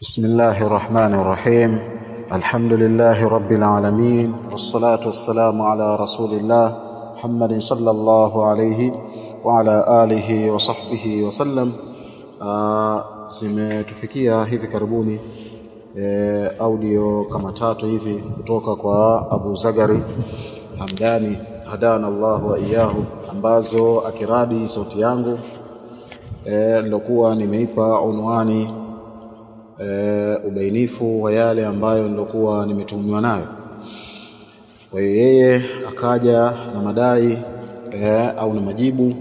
بسم الله الرحمن الرحيم الحمد لله رب العالمين والصلاة والسلام على رسول الله محمد صلى الله عليه وعلى آله وصحبه وسلم zimetufikia hivi karibuni e, audio kama tatu hivi kutoka kwa Abu Zagari Hamdani hadana Allah wa iyahu ambazo akiradi sauti yangu e, nilokuwa nimeipa unwani e, ubainifu wa yale ambayo nilokuwa nimetumwa nayo. Kwa hiyo yeye akaja na madai e, au na majibu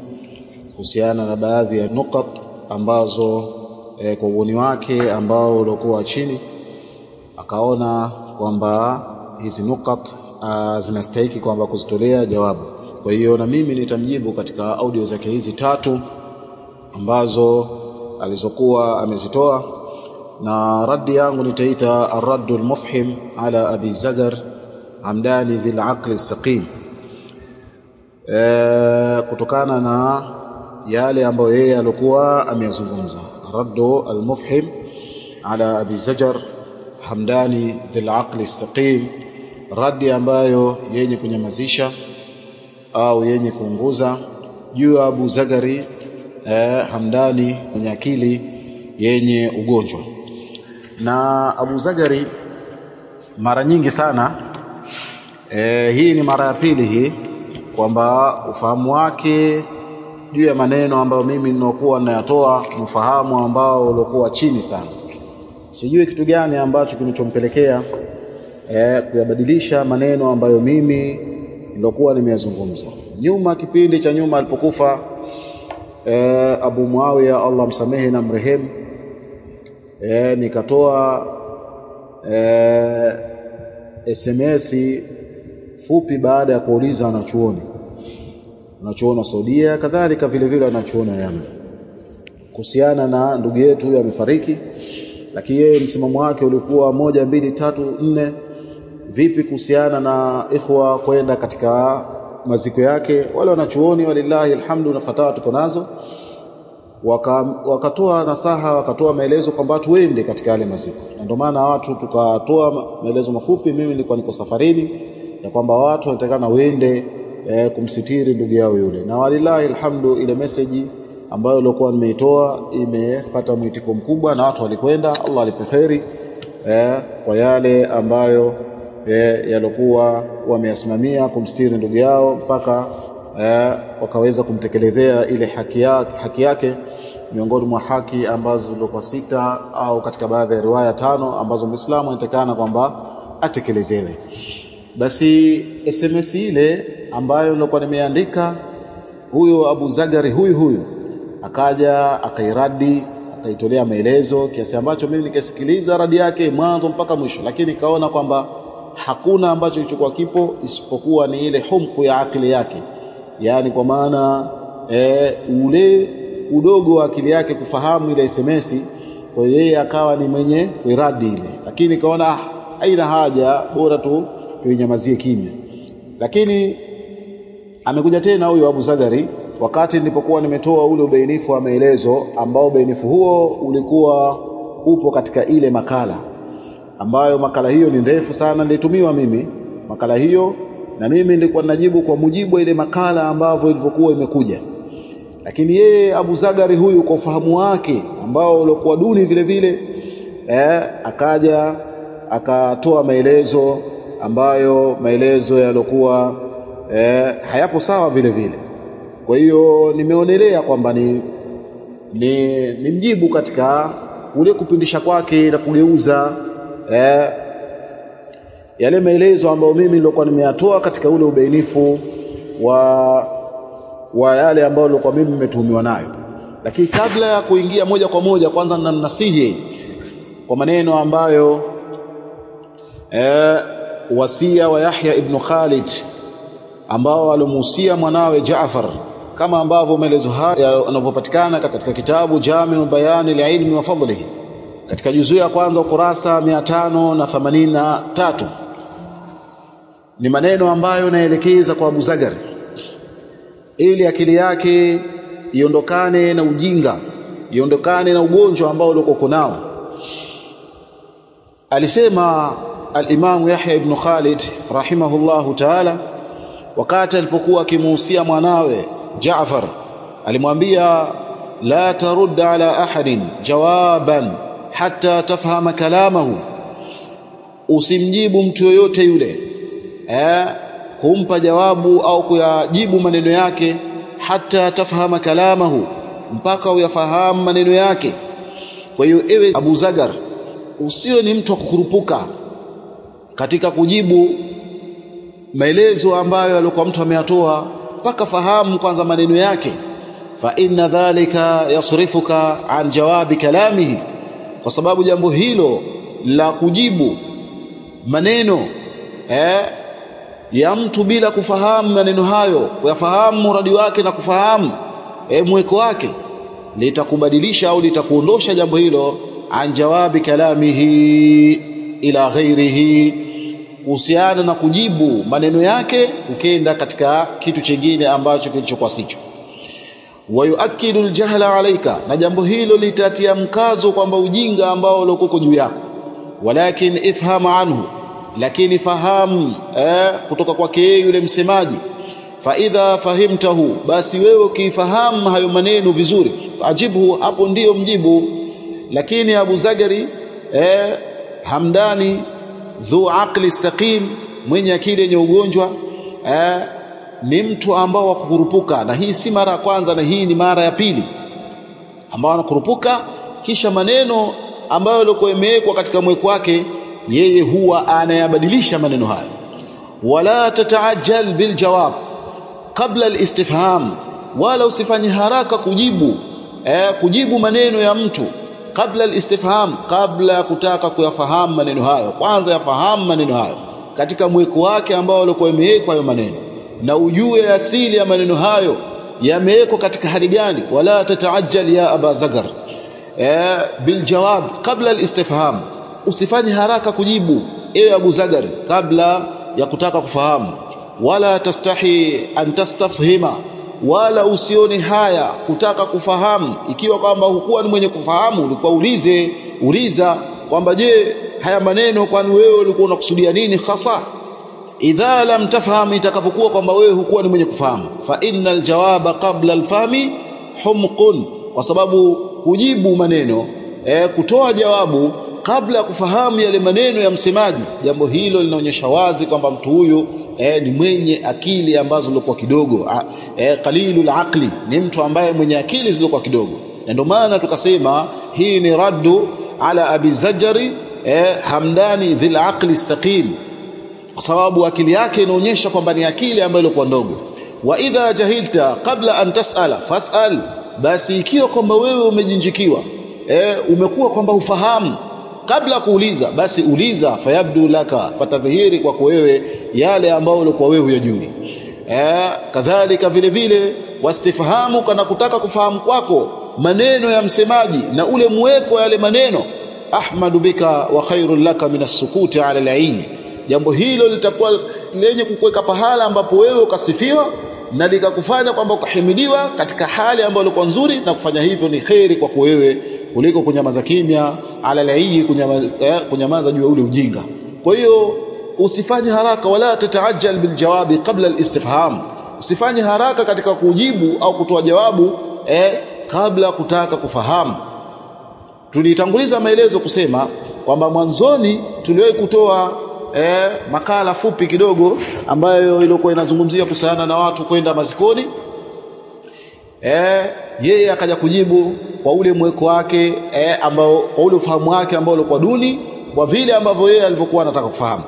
kuhusiana na baadhi ya nukat ambazo e, kwa uoni wake ambao uliokuwa chini akaona kwamba hizi nukat uh, zinastahiki kwamba kuzitolea jawabu. Kwa hiyo na mimi nitamjibu katika audio zake hizi tatu ambazo alizokuwa amezitoa na raddi yangu nitaita araddul mufhim ala abi zagar amdani dhil aqli saqim e, kutokana na yale ambayo yeye alikuwa ameyazungumza. Al mufhim ala abi zajar hamdani dhil aqli saqim raddi ambayo yenye kunyamazisha au yenye kuunguza juu ya Abu Zagari Hamdani mwenye akili yenye ugonjwa na Abu Zagari mara nyingi sana e, hii ni mara ya pili hii kwamba ufahamu wake juu ya maneno ambayo mimi ninakuwa nayatoa mfahamu ambao uliokuwa chini sana. Sijui kitu gani ambacho kilichompelekea e, kuyabadilisha maneno ambayo mimi nilokuwa nimeyazungumza nyuma, kipindi cha nyuma alipokufa e, Abu Muawiya Allah msamehe na mrehemu e, nikatoa e, SMS fupi baada ya kuuliza anachuoni anachuona Saudia kadhalika vile vile wanachuoni wa Yemen kuhusiana na ndugu yetu huyo amefariki, lakini yeye msimamo wake ulikuwa moja mbili tatu nne. Vipi kuhusiana na ikhwa kwenda katika maziko yake? Wale wanachuoni walillahi alhamdu na fatawa tuko nazo wakatoa waka nasaha wakatoa maelezo kwamba tuende katika yale maziko, na ndio maana watu tukatoa maelezo mafupi. Mimi nilikuwa niko safarini ya kwamba watu wanatakana wende e, kumsitiri ndugu yao yule, na walilahi alhamdu, ile message ambayo ilikuwa nimeitoa imepata mwitiko mkubwa na watu walikwenda. Allah alipe kheri e, kwa yale ambayo e, yalokuwa wameyasimamia kumsitiri ndugu yao mpaka e, wakaweza kumtekelezea ile haki yake, haki yake miongoni mwa haki ambazo zilikuwa sita au katika baadhi ya riwaya tano ambazo Muislamu anatakana kwamba atekelezewe. Basi SMS ile ambayo nilikuwa nimeandika, huyo Abu Zagari huyu huyu akaja akairadi akaitolea maelezo kiasi ambacho mimi nikasikiliza radi yake mwanzo mpaka mwisho, lakini kaona kwamba hakuna ambacho kilichokuwa kipo isipokuwa ni ile humku ya akili yake, yaani kwa maana e, ule udogo wa akili yake kufahamu ile SMS. Kwa hiyo yeye akawa ni mwenye kuiradi ile, lakini kaona ah, haina haja, bora tu tuinyamazie kimya. Lakini amekuja tena huyo Abu Zagari wakati nilipokuwa nimetoa ule ubainifu wa maelezo ambao ubainifu huo ulikuwa upo katika ile makala ambayo makala hiyo ni ndefu sana, nilitumiwa mimi makala hiyo, na mimi nilikuwa ninajibu kwa mujibu wa ile makala ambavyo ilivyokuwa imekuja lakini yeye Abu Zagari huyu kwa ufahamu wake ambao uliokuwa duni vile vile eh, akaja akatoa maelezo ambayo maelezo yaliokuwa eh, hayapo sawa vile vile. Kwa hiyo nimeonelea kwamba ni, ni, ni mjibu katika ule kupindisha kwake na kugeuza eh, yale maelezo ambayo mimi nilikuwa nimeyatoa katika ule ubainifu wa wa yale ambayo nilikuwa mimi nimetuhumiwa nayo. Lakini kabla ya kuingia moja kwa moja, kwanza namnasihi kwa maneno ambayo e, wasia wa Yahya ibn Khalid ambao alimuhusia mwanawe Jaafar, kama ambavyo maelezo haya yanavyopatikana katika kitabu Jamiu Bayani Lilmi wa Fadlihi katika juzuu ya kwanza ukurasa mia tano na themanini na tatu ni maneno ambayo naelekeza kwa Abu Zagari ili akili yake iondokane na ujinga, iondokane na ugonjwa ambao uliko nao. alisema al-Imam Yahya ibn Khalid rahimahullahu ta'ala wakati alipokuwa akimuhusia mwanawe Jaafar alimwambia la tarud ala ahadin jawaban hatta tafhama kalamahu usimjibu mtu yoyote yule eh kumpa jawabu au kuyajibu maneno yake hata tafahama kalamahu mpaka uyafahamu maneno yake. Kwa hiyo ewe Abu Zagar usiwe ni mtu wa kukurupuka katika kujibu maelezo ambayo alikuwa mtu ameyatoa mpaka fahamu kwanza maneno yake. Fa inna dhalika yasrifuka an jawabi kalamihi kwa sababu jambo hilo la kujibu maneno eh, ya mtu bila kufahamu maneno hayo kuyafahamu muradi wake na kufahamu eh, mweko wake litakubadilisha au litakuondosha jambo hilo an jawabi kalamihi ila ghairihi kuhusiana na kujibu maneno yake ukenda katika kitu chingine ambacho kilichokuwa sicho. Wayuakidu aljahla alaika na jambo hilo litatia mkazo kwamba ujinga ambao ulikuwa juu yako. Walakin ifham anhu lakini fahamu eh, kutoka kwake yule msemaji fa idha fahimtahu basi wewe ukifahamu hayo maneno vizuri ajibhu hapo ndiyo mjibu. Lakini Abu Zagari eh, Hamdani dhu aqli saqim mwenye akili yenye ugonjwa eh, ni mtu ambao wakukurupuka na hii si mara ya kwanza na hii ni mara ya pili ambao anakurupuka kisha maneno ambayo yalikuwa yamewekwa katika mweko wake yeye huwa anayabadilisha maneno hayo. Wala tataajjal biljawab kabla al-istifham wala usifanye haraka kujibu eh, kujibu maneno ya mtu kabla al-istifham kabla ya kutaka kuyafahamu maneno hayo. Kwanza yafahamu maneno hayo katika mweko wake ambao alikuwa imewekwa hayo maneno na ujue asili ya maneno hayo yamewekwa katika hali gani. Wala tataajjal ya aba zagar eh, bil jawab kabla al-istifham usifanye haraka kujibu. Ewe Abu Zagar kabla ya kutaka kufahamu wala tastahi an tastafhima wala usione haya kutaka kufahamu. Ikiwa kwamba hukuwa ni mwenye kufahamu ulikuwa ulize uliza kwamba je haya maneno kwani wewe ulikuwa unakusudia nini hasa? Idha lam tafham itakapokuwa kwamba wewe hukuwa ni mwenye kufahamu. Fa innal jawaba qabla alfahmi humqun kwa sababu kujibu maneno e, kutoa jawabu kabla ya kufahamu yale maneno ya msemaji jambo hilo linaonyesha wazi kwamba mtu huyu eh, ni mwenye akili ambazo zilikuwa kidogo. Eh, qalilul aqli ni mtu ambaye mwenye akili zilikuwa kidogo. Na ndio maana tukasema hii ni raddu ala abi zajari eh, hamdani dhil aqli saqil kwa sababu akili yake inaonyesha kwamba ni akili ambayo ilikuwa ndogo. Wa idha jahilta qabla an tasala fasal basi ikiwa kwamba wewe umejinjikiwa eh, umekuwa kwamba ufahamu kabla kuuliza basi uliza fayabdu laka patadhihiri kwako wewe yale ambayo ulikuwa wewe hujui eh kadhalika vile vile wastifhamu kana kutaka kufahamu kwako maneno ya msemaji na ule mweko yale maneno. Ahmadu bika wa khairul laka min as-sukuti ala al jambo hilo litakuwa lenye kukuweka pahala ambapo wewe ukasifiwa na likakufanya kwamba ukahimidiwa katika hali ambayo ilikuwa nzuri na kufanya hivyo ni kheri kwako wewe kuliko kunyamaza kimya ala laii kunyamaza, eh, kunyamaza juu ya ule ujinga. Kwa hiyo usifanye haraka wala tataajjal bil jawabi qabla al istifham. Usifanye haraka katika kujibu au kutoa jawabu eh, kabla kutaka kufahamu. Tulitanguliza maelezo kusema kwamba mwanzoni tuliwahi kutoa eh, makala fupi kidogo ambayo ilikuwa inazungumzia kuhusiana na watu kwenda mazikoni eh, yeye akaja kujibu kwa ule mweko wake eh, ambao kwa ule ufahamu wake ambao ulikuwa duni kwa vile ambavyo yeye alivyokuwa anataka kufahamu.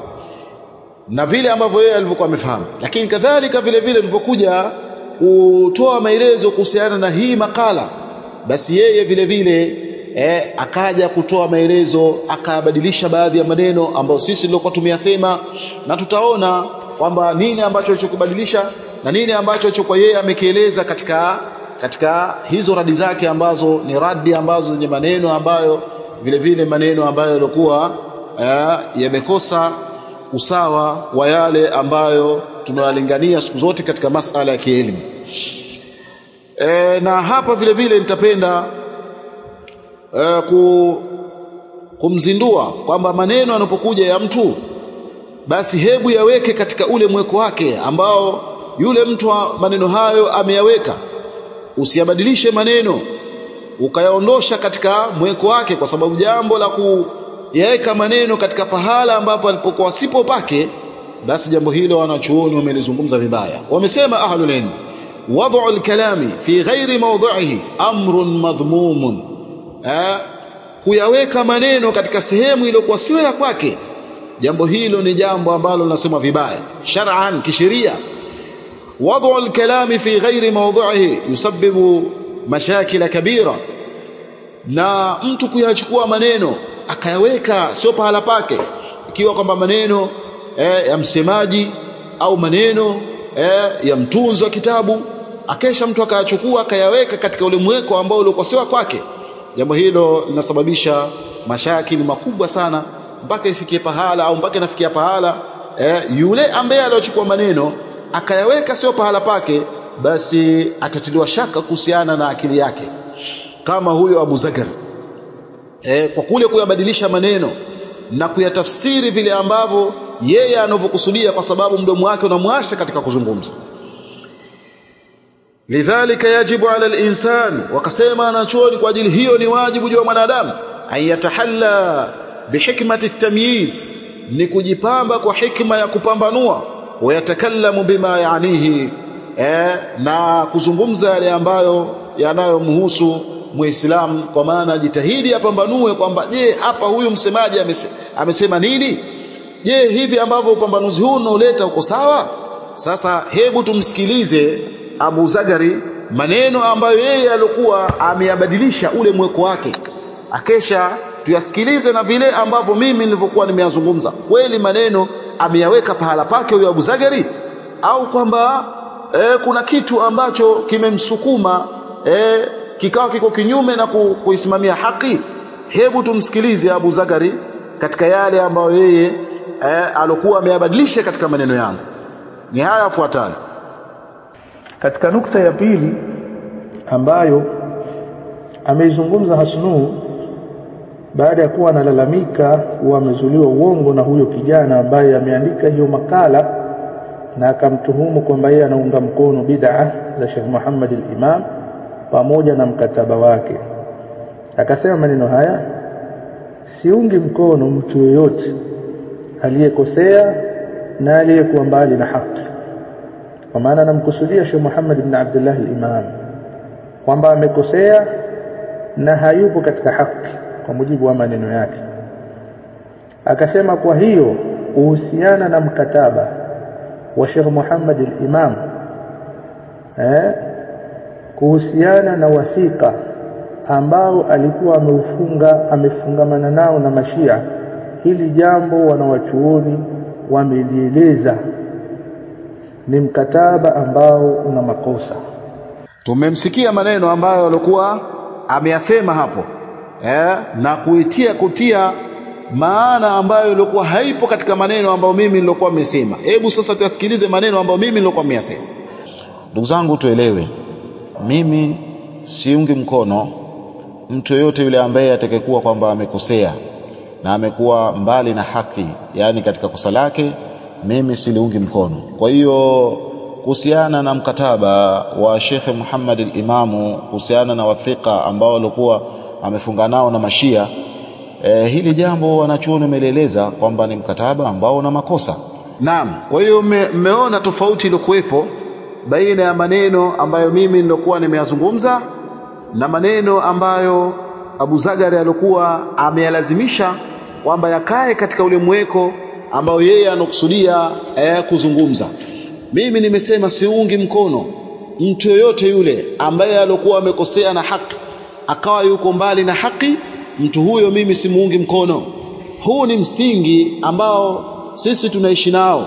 Na vile ambavyo yeye alivyokuwa amefahamu. Lakini kadhalika vile vile tulipokuja kutoa maelezo kuhusiana na hii makala basi yeye vile vile eh, akaja kutoa maelezo akabadilisha baadhi ya maneno ambayo sisi tulikuwa tumeyasema na tutaona kwamba nini ambacho alichokubadilisha na nini ambacho alichokuwa yeye amekieleza katika katika hizo radi zake ambazo ni radi ambazo zenye maneno ambayo vile vile maneno ambayo yalikuwa yamekosa usawa wa yale ambayo tunayalingania siku zote katika masala ya kielimu. E, na hapa vile vile nitapenda e, ku, kumzindua kwamba maneno yanapokuja ya mtu basi hebu yaweke katika ule mweko wake ambao yule mtu maneno hayo ameyaweka usiyabadilishe maneno ukayaondosha katika mweko wake kwa sababu jambo la kuyaweka maneno katika pahala ambapo alipokuwa sipo pake basi jambo hilo wanachuoni wamelizungumza vibaya. Wamesema ahlul ilm wad'u al-kalami fi ghairi mawdhi'ihi amrun madhmumun. Kuyaweka maneno katika sehemu iliyokuwa sio ya kwake jambo hilo ni jambo ambalo nasema vibaya shar'an kisheria wad'u الكلام في غير موضعه يسبب مشاكل كبيره na mtu kuyachukua maneno akayaweka sio pahala pake. Ikiwa kwamba maneno eh, ya msemaji au maneno eh, ya mtunzo wa kitabu akesha mtu akayachukua akayaweka katika ule mweko ambao sio kwake. Jambo hilo linasababisha mashakili makubwa sana mpaka ifikie pahala au mpaka inafikia pahala eh, yule ambaye aliyochukua maneno akayaweka sio pahala pake basi atatiliwa shaka kuhusiana na akili yake. Kama huyo Abu Zakar e, kwa kule kuyabadilisha maneno na kuyatafsiri vile ambavyo yeye anavyokusudia kwa sababu mdomo wake unamwasha katika kuzungumza. Lidhalika yajibu ala al-insan wakasema anachuoni kwa ajili hiyo ni wajibu juu ya mwanadamu ayatahalla bihikmati at-tamyiz ni kujipamba kwa hikma ya kupambanua wayatakallamu bima yaanihi eh, na kuzungumza yale ambayo yanayomhusu muislamu. Kwa maana jitahidi apambanue kwamba je hapa huyu msemaji amesema nini? Je hivi ambavyo upambanuzi huu unaoleta uko sawa? Sasa hebu tumsikilize Abu Zagari maneno ambayo yeye alikuwa ameyabadilisha ule mweko wake. Akesha tuyasikilize na vile ambavyo mimi nilivyokuwa nimeyazungumza. Kweli maneno ameyaweka pahala pake huyo Abu Zagari? Au kwamba e, kuna kitu ambacho kimemsukuma e, kikawa kiko kinyume na ku, kuisimamia haki? Hebu tumsikilize Abu Zagari katika yale ambayo yeye e, alokuwa ameyabadilisha katika maneno yangu. Ni haya yafuatayo. Katika nukta ya pili ambayo ameizungumza Hasnu baada ya kuwa analalamika kuwa amezuliwa uongo na huyo kijana ambaye ameandika hiyo makala na akamtuhumu kwamba yeye anaunga mkono bid'a za Sheikh Muhammad al-Imam pamoja na mkataba wake. Akasema maneno haya siungi mkono mtu yeyote aliyekosea na aliyekuwa mbali na haki. Kwa maana namkusudia Sheikh Muhammad ibn Abdullah al-Imam kwamba amekosea na hayupo katika haki kwa mujibu wa maneno yake. Akasema kwa hiyo kuhusiana na mkataba wa Sheikh Muhammad al-Imam eh kuhusiana na wasika ambao alikuwa ameufunga amefungamana nao na mashia hili jambo wanawachuoni wamelieleza. Ni mkataba ambao una makosa. Tumemsikia maneno ambayo alikuwa ameyasema hapo eh, na kuitia kutia maana ambayo ilikuwa haipo katika maneno ambayo mimi nilikuwa nimesema. Hebu sasa tuyasikilize maneno ambayo mimi nilikuwa nimeyasema. Ndugu zangu tuelewe. Mimi siungi mkono mtu yoyote yule ambaye atakayekuwa kwamba amekosea na amekuwa mbali na haki yani katika kosa lake mimi siliungi mkono. Kwa hiyo kuhusiana na mkataba wa Sheikh Muhammad al-Imamu kuhusiana na wathika ambao walikuwa amefunga nao na mashia. E, hili jambo wanachuoni wameeleza kwamba ni mkataba ambao una makosa. Naam. Kwa hiyo mmeona tofauti iliyokuwepo baina ya maneno ambayo mimi nilokuwa nimeyazungumza na maneno ambayo Abu Zagari alikuwa ameyalazimisha kwamba yakae katika ule mweko ambao yeye anokusudia eh, kuzungumza. Mimi nimesema siungi mkono mtu yoyote yule ambaye alikuwa amekosea na haki akawa yuko mbali na haki mtu huyo mimi simuungi mkono. Huu ni msingi ambao sisi tunaishi nao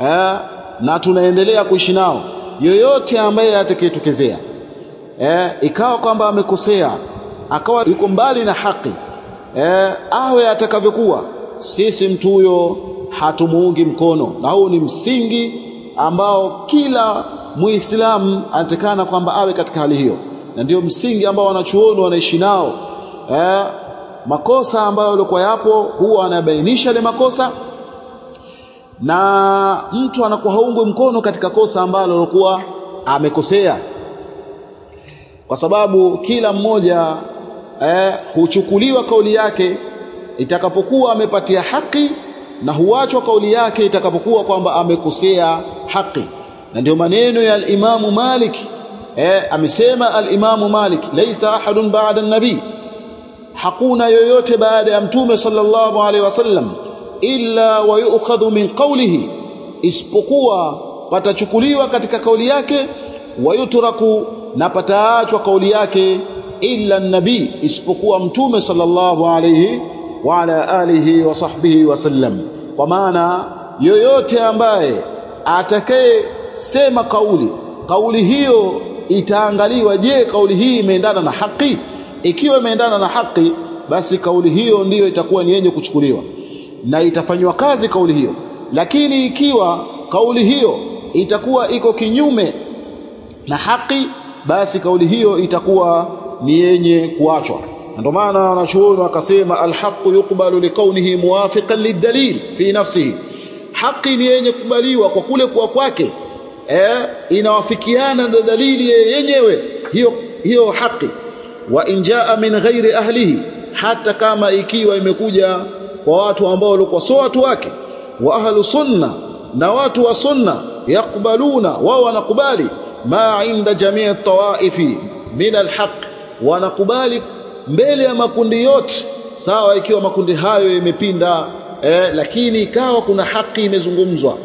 eh, na tunaendelea kuishi nao. Yoyote ambaye atakayetokezea eh, ikawa kwamba amekosea akawa yuko mbali na haki eh, awe atakavyokuwa sisi mtu huyo hatumuungi mkono. Na huu ni msingi ambao kila muislamu anatakana kwamba awe katika hali hiyo na ndio msingi ambao wanachuoni wanaishi nao. Eh, makosa ambayo yalikuwa yapo huwa anabainisha ile makosa. Na mtu anakuwa haungwi mkono katika kosa ambalo alikuwa amekosea. Kwa sababu kila mmoja eh, huchukuliwa kauli yake itakapokuwa amepatia haki na huachwa kauli yake itakapokuwa kwamba amekosea haki. Na ndio maneno ya al-Imamu Malik eh, amesema al-Imamu Malik laysa ahadun ba'da an-nabi. Hakuna yoyote baada ya mtume sallallahu alaihi wasallam illa wa yu'khadhu min qawlihi isipokuwa patachukuliwa katika kauli yake wa yutraku na pataachwa kauli yake illa nabii isipokuwa mtume sallallahu alayhi wa ala alihi wa sahbihi wasallam kwa maana yoyote ambaye atakaye sema kauli kauli hiyo itaangaliwa je kauli hii imeendana na haki? Ikiwa imeendana na haki basi kauli hiyo ndiyo itakuwa ni yenye kuchukuliwa na itafanywa kazi kauli hiyo. Lakini ikiwa kauli hiyo itakuwa iko kinyume na haki basi kauli hiyo itakuwa ni yenye kuachwa. Ndio maana wanachuoni wakasema alhaqu yuqbalu liqawlihi muwafiqan lidalil fi nafsihi. Haki ni yenye kubaliwa kwa kule kuwa kwake eh inawafikiana na dalili yenyewe hiyo hiyo haki. Wa injaa min ghairi ahlihi hata kama ikiwa imekuja kwa watu ambao walikuwa sio watu wake. Wa ahlu sunna na watu wa sunna yakbaluna wao wanakubali. Ma inda jamii tawaifi min alhaq wanakubali mbele ya makundi yote. Sawa ikiwa makundi hayo yamepinda eh, lakini ikawa kuna haki imezungumzwa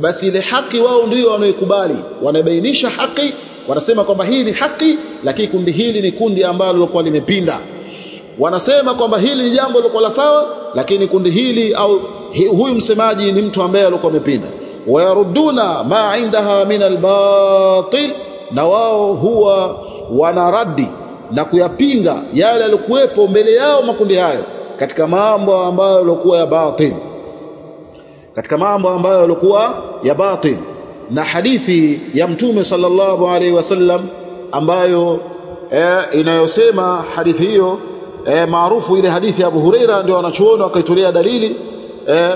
basi ile haki wao ndio wanaoikubali. Wanabainisha haki wanasema kwamba hii ni haki lakini kundi hili ni kundi ambalo lilikuwa limepinda. Wanasema kwamba hili ni jambo lilikuwa la sawa lakini kundi hili au huyu msemaji ni mtu ambaye alikuwa amepinda. Wayaruduna ma indaha min albatil na wao huwa wanaradi na kuyapinga yale yalikuwepo mbele yao makundi hayo katika mambo ambayo yalikuwa ya batil katika mambo ambayo yalikuwa ya batil. Na hadithi ya mtume sallallahu alaihi wasallam ambayo eh, inayosema hadithi hiyo eh, maarufu ile hadithi ya Abu Huraira ndio wanachuoni wakaitolea dalili eh,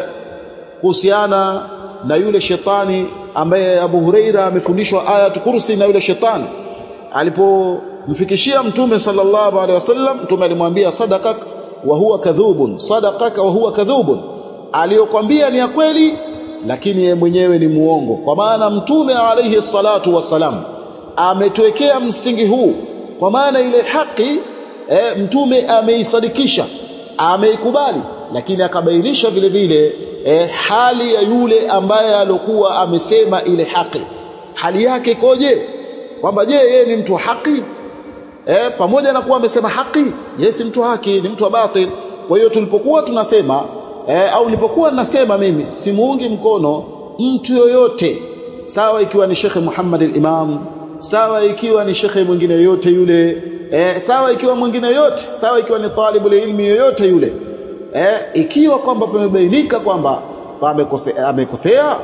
kuhusiana na yule shetani ambaye Abu Huraira amefundishwa ayat kursi na yule shetani. Alipomfikishia mtume sallallahu alaihi wasallam mtume alimwambia sadaqak wa huwa kadhubun sadaqaka wa huwa kadhubun. Aliyokwambia ni ya kweli lakini yeye mwenyewe ni muongo. Kwa maana mtume alayhi salatu wassalam ametuwekea msingi huu. Kwa maana ile haki e, mtume ameisadikisha ameikubali lakini akabainisha vile vile e, hali ya yule ambaye alokuwa amesema ile haki. Hali yake ikoje? Kwamba je yeye ni mtu wa haki? E, pamoja na kuwa amesema haki yeye si mtu haki ni mtu wa batil. Kwa hiyo tulipokuwa tunasema e, au nilipokuwa nasema mimi simuungi mkono mtu yoyote sawa ikiwa ni Sheikh Muhammad al-Imam sawa ikiwa ni shekhe mwingine yoyote yule eh, sawa ikiwa mwingine yoyote sawa ikiwa ni talibu ilmi yoyote yule eh, ikiwa kwamba pamebainika kwamba amekosea amekosea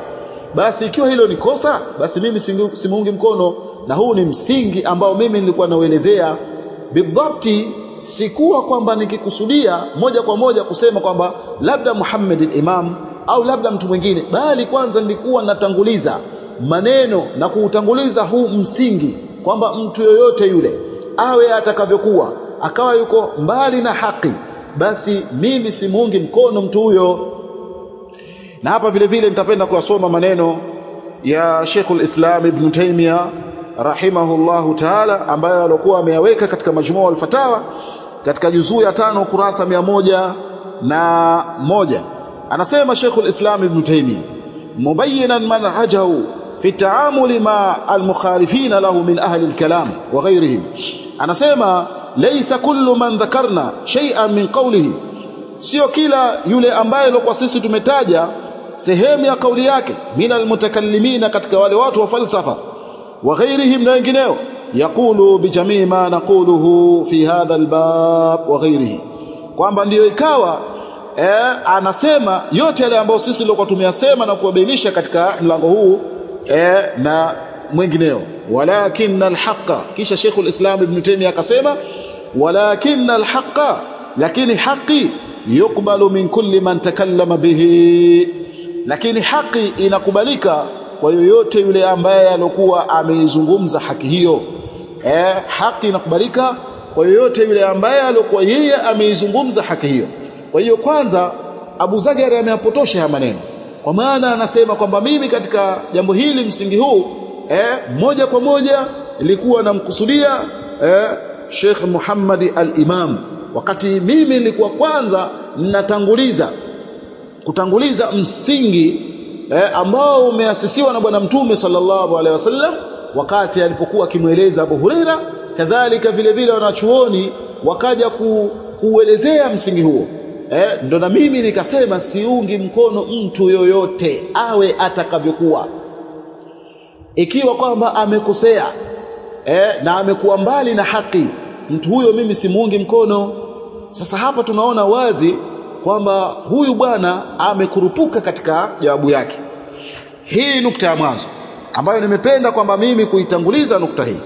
basi ikiwa hilo ni kosa basi mimi simuungi mkono na huu ni msingi ambao mimi nilikuwa nauelezea bidhabti sikuwa kwamba nikikusudia moja kwa moja kusema kwamba labda Muhammad al-Imam au labda mtu mwingine bali kwanza nilikuwa natanguliza maneno na kuutanguliza huu msingi kwamba mtu yoyote yule awe atakavyokuwa akawa yuko mbali na haki basi mimi simuungi mkono mtu huyo. Na hapa vile vile nitapenda kuyasoma maneno ya Sheikhul Islam Ibn Taymiyyah rahimahullahu ta'ala ambayo alikuwa ameyaweka katika majmua al-fatawa katika juzuu ya tano kurasa mia moja na moja. Anasema Sheikhul Islam Ibn Taymiyyah mubayyinan manhajahu fi taamuli ma almukhalifina lahu min ahli alkalam wa ghayrihim. Anasema laysa kullu man dhakarna shay'an min qawlihi sio kila yule ambaye kwa sisi tumetaja sehemu ya kauli yake min almutakallimina katika wale watu wa falsafa wa ghayrihim na wengineo yaqulu bijamii ma naquluhu fi hadha wa ghairihi kwamba ndiyo ikawa eh, anasema yote yale ambayo sisi tulikuwa tumeyasema na kuwabainisha katika mlango huu eh, na mwingineo. Walakin alhaqa kisha Sheikh alislam Ibn Taymiyyah akasema walakin alhaqa lakini haki yukbalu min kulli man takallama bihi. Lakini haki inakubalika kwa yoyote yule ambaye alokuwa ameizungumza haki hiyo eh haki inakubalika kwa yoyote yule ambaye alikuwa yeye ameizungumza haki hiyo. Kwa hiyo kwanza Abu Zagari ameapotosha ya maneno. Kwa maana anasema kwamba mimi katika jambo hili msingi huu eh moja kwa moja ilikuwa namkusudia eh Sheikh Muhammad al-Imam. Wakati mimi nilikuwa kwanza ninatanguliza kutanguliza msingi eh, ambao umeasisiwa na bwana mtume sallallahu alaihi wasallam wakati alipokuwa akimweleza Abu Huraira kadhalika vile vile wanachuoni wakaja ku, msingi huo. Eh, ndo na mimi nikasema siungi mkono mtu yoyote awe atakavyokuwa. Ikiwa kwamba amekosea eh, na amekuwa mbali na haki mtu huyo mimi simuungi mkono. Sasa hapa tunaona wazi kwamba huyu bwana amekurupuka katika jawabu yake. Hii nukta ya mwanzo ambayo nimependa kwamba mimi kuitanguliza nukta hii